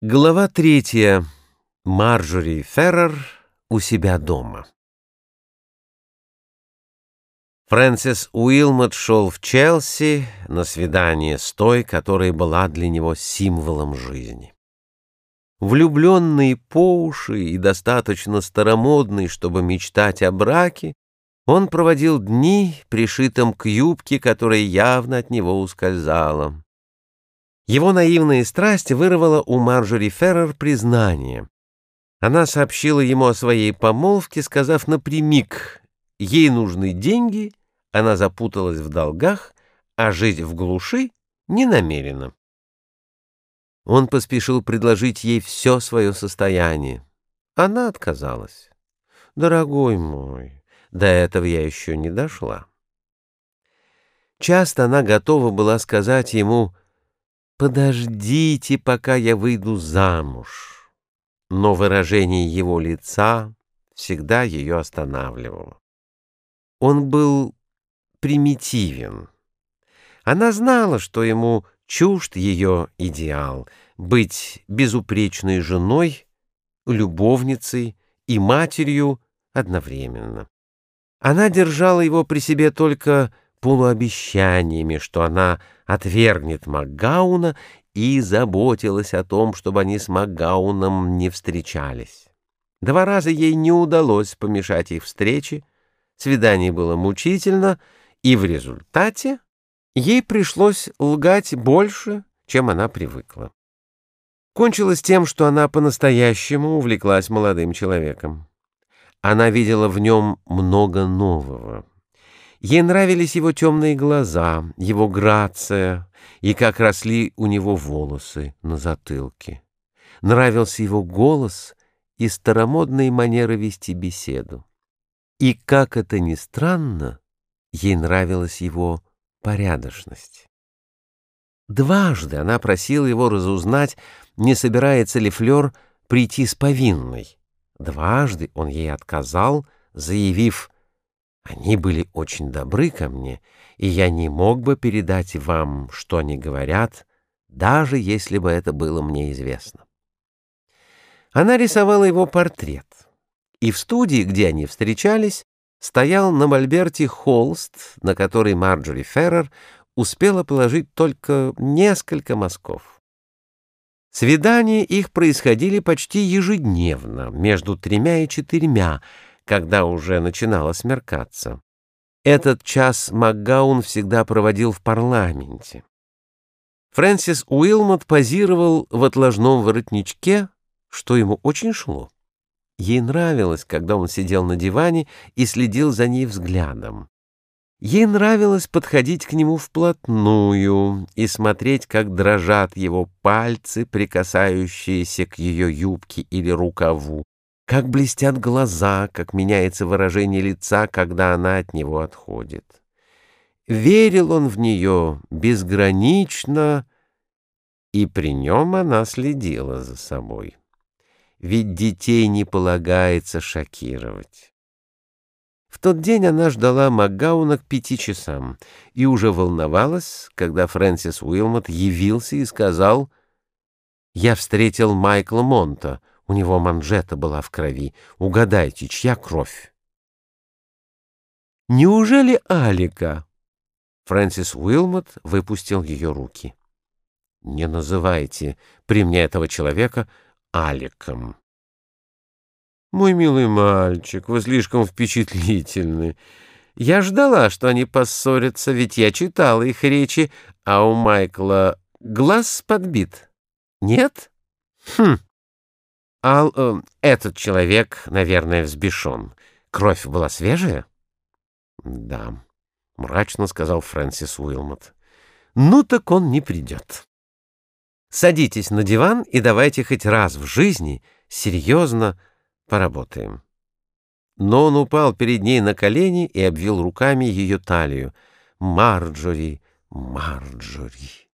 Глава третья. Марджори Феррер у себя дома. Фрэнсис Уилмот шел в Челси на свидание с той, которая была для него символом жизни. Влюбленный по уши и достаточно старомодный, чтобы мечтать о браке, он проводил дни, пришитым к юбке, которая явно от него ускользала. Его наивная страсть вырвала у Марджори Феррер признание. Она сообщила ему о своей помолвке, сказав напрямик, ей нужны деньги, она запуталась в долгах, а жить в глуши не намерена. Он поспешил предложить ей все свое состояние. Она отказалась. «Дорогой мой, до этого я еще не дошла». Часто она готова была сказать ему «Подождите, пока я выйду замуж». Но выражение его лица всегда ее останавливало. Он был примитивен. Она знала, что ему чужд ее идеал — быть безупречной женой, любовницей и матерью одновременно. Она держала его при себе только полуобещаниями, что она отвергнет Макгауна и заботилась о том, чтобы они с Макгауном не встречались. Два раза ей не удалось помешать их встрече, свидание было мучительно, и в результате ей пришлось лгать больше, чем она привыкла. Кончилось тем, что она по-настоящему увлеклась молодым человеком. Она видела в нем много нового. Ей нравились его темные глаза, его грация и как росли у него волосы на затылке. Нравился его голос и старомодные манеры вести беседу. И, как это ни странно, ей нравилась его порядочность. Дважды она просила его разузнать, не собирается ли Флёр прийти с повинной. Дважды он ей отказал, заявив они были очень добры ко мне, и я не мог бы передать вам, что они говорят, даже если бы это было мне известно. Она рисовала его портрет, и в студии, где они встречались, стоял на мольберте холст, на который Марджори Феррер успела положить только несколько мазков. Свидания их происходили почти ежедневно, между тремя и четырьмя, когда уже начинало смеркаться. Этот час Макгаун всегда проводил в парламенте. Фрэнсис Уилмот позировал в отложном воротничке, что ему очень шло. Ей нравилось, когда он сидел на диване и следил за ней взглядом. Ей нравилось подходить к нему вплотную и смотреть, как дрожат его пальцы, прикасающиеся к ее юбке или рукаву, как блестят глаза, как меняется выражение лица, когда она от него отходит. Верил он в нее безгранично, и при нем она следила за собой. Ведь детей не полагается шокировать. В тот день она ждала Макгауна к пяти часам и уже волновалась, когда Фрэнсис Уилмот явился и сказал «Я встретил Майкла Монта». У него манжета была в крови. Угадайте, чья кровь? Неужели Алика? Фрэнсис Уилмот выпустил ее руки. Не называйте при мне этого человека Аликом. Мой милый мальчик, вы слишком впечатлительны. Я ждала, что они поссорятся, ведь я читала их речи, а у Майкла глаз подбит. Нет? Хм. Ал, э, этот человек, наверное, взбешен. Кровь была свежая? Да, мрачно сказал Фрэнсис Уилмот. Ну так он не придет. Садитесь на диван и давайте хоть раз в жизни серьезно поработаем. Но он упал перед ней на колени и обвил руками ее талию. Марджори, Марджори.